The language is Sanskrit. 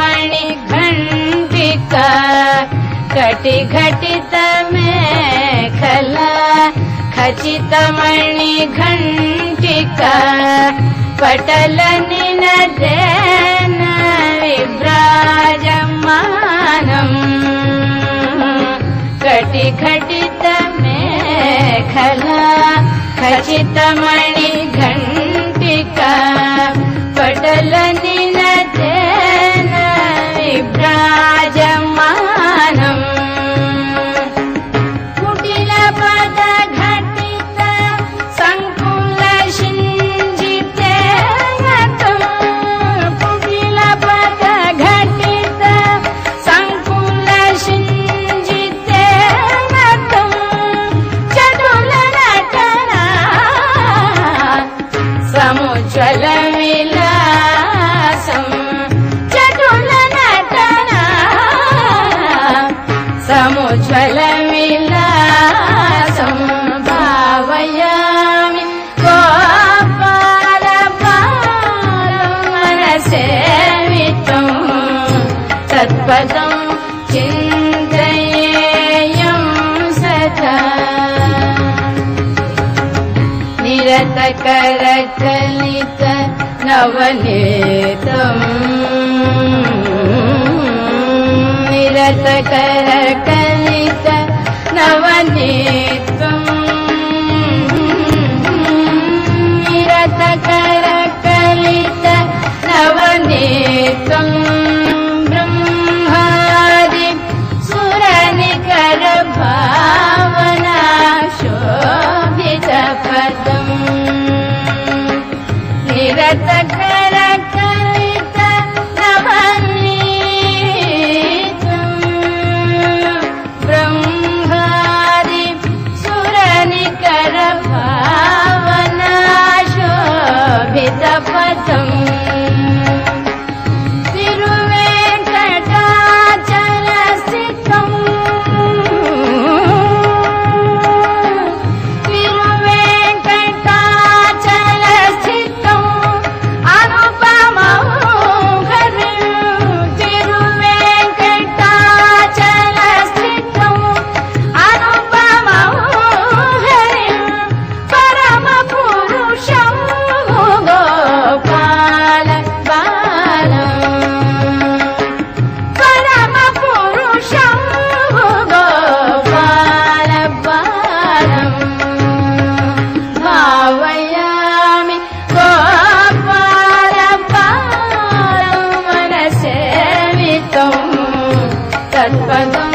खचितमणि घण्टिका कटि घटित मेखला खचितमणि घण्टिका पटल निनदेन विभ्राजमानम् कटि घटित मेखला खचितमणि करचलित नवनीतम्। निरत कर कलित नवने तलित नवनीरत नवने ब्रह्म सुर कर भावना शोभित पदम् रतक Yes, I love.